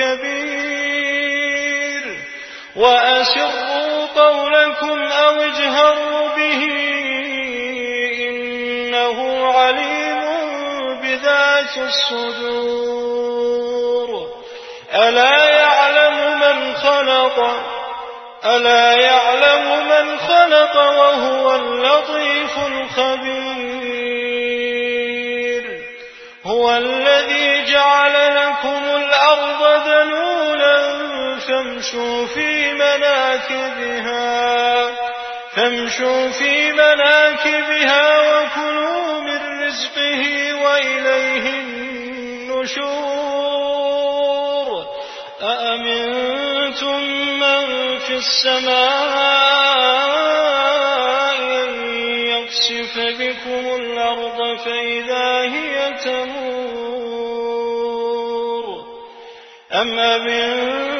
كبير وأسروا قولكم أو اجهروا به إنه عليم بذات الصدور. ألا يعلم من خلق ألا يعلم من خلق وهو فامشوا في مناكبها فامشوا في مناكبها وكلوا من رزقه وإليه النشور. أأمنتم من في السماء يقصف بكم الأرض فإذا هي تمور؟ أم أمنتم من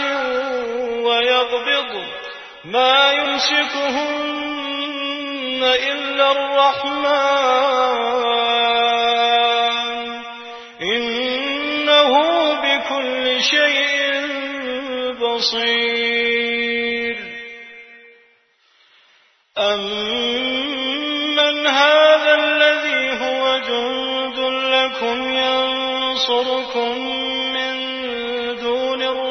الأرض ما يمسكهن إلا الرحمن. إنه بكل شيء بصير. أمن هذا الذي هو جند لكم ينصركم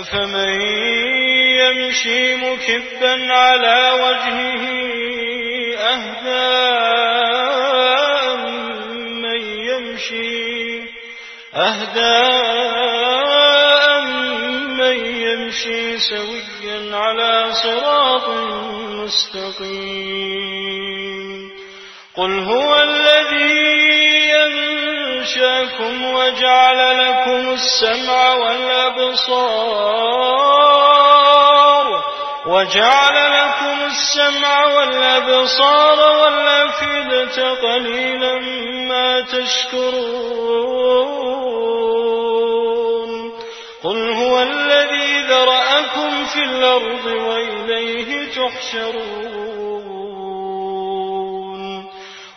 أفمن يمشي مكبا على وجهه أهدى من يمشي أهدى من يمشي سويا على صراط مستقيم قل هو ينشاكم وجعل لكم السمع والأبصار وجعل لكم السمع والأبصار والأفئدة قليلا ما تشكرون قل هو الذي ذرأكم في الأرض وإليه تحشرون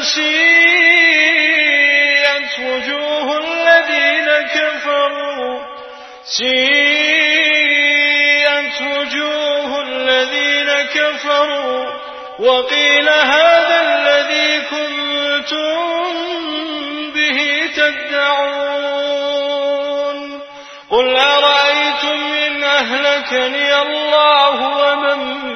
سيئت وجوه الذين كفروا؟ سيئت وجوه الذين كفروا. وقيل هذا الذي كنتم به تدعون. قل أرأيتم إن أهلكني الله ومن